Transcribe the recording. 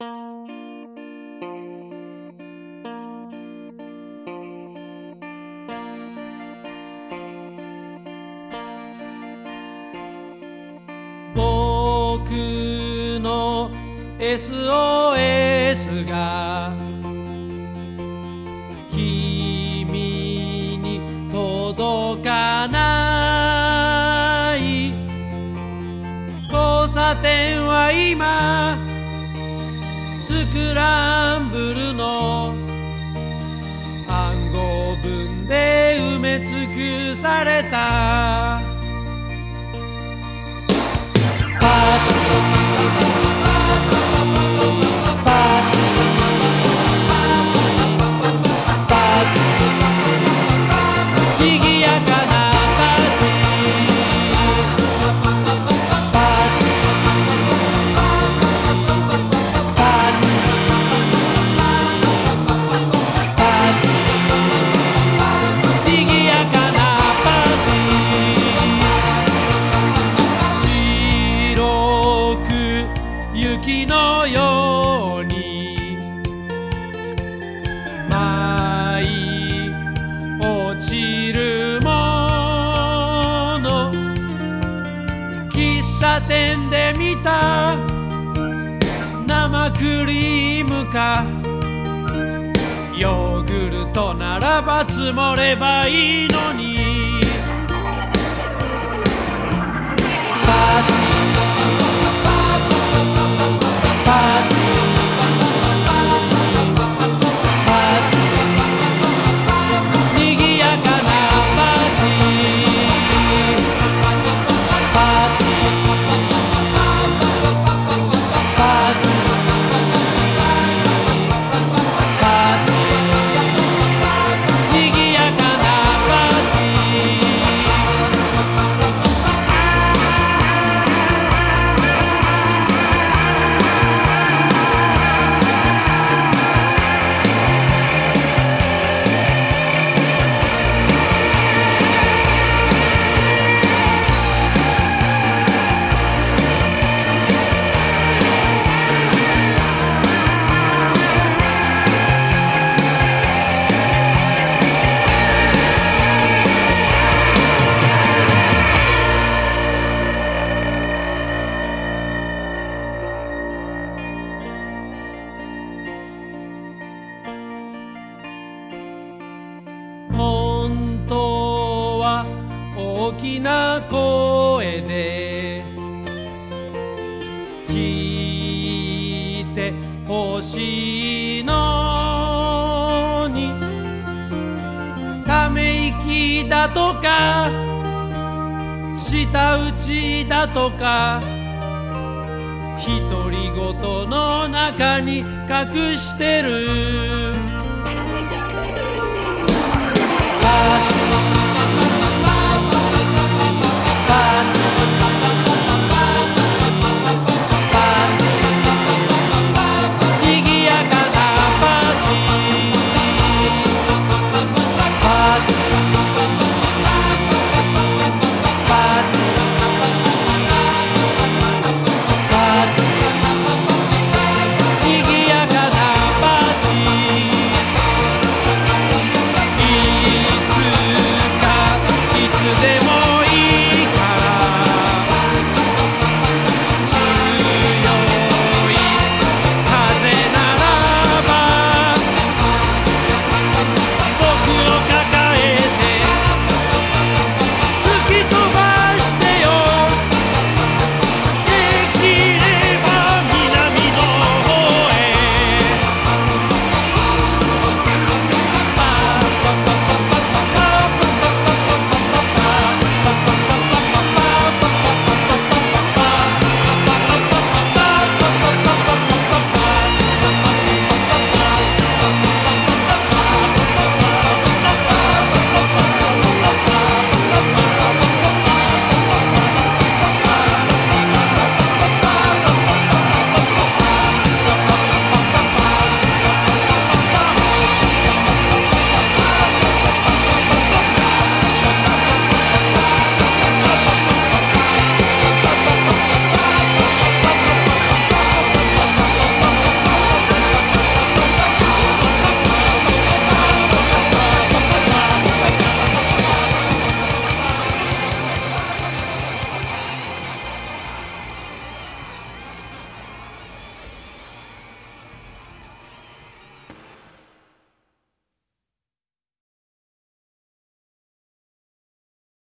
僕の SOS が君に届かない。交差点は今スクランブルの暗号文で埋め尽くされた。雪のように舞い落ちるもの喫茶店で見た生クリームかヨーグルトならば積もればいいのに。きな声で聞いてほしいのに。ため息だとか舌打ちだとか独り言の中に隠してる。they want.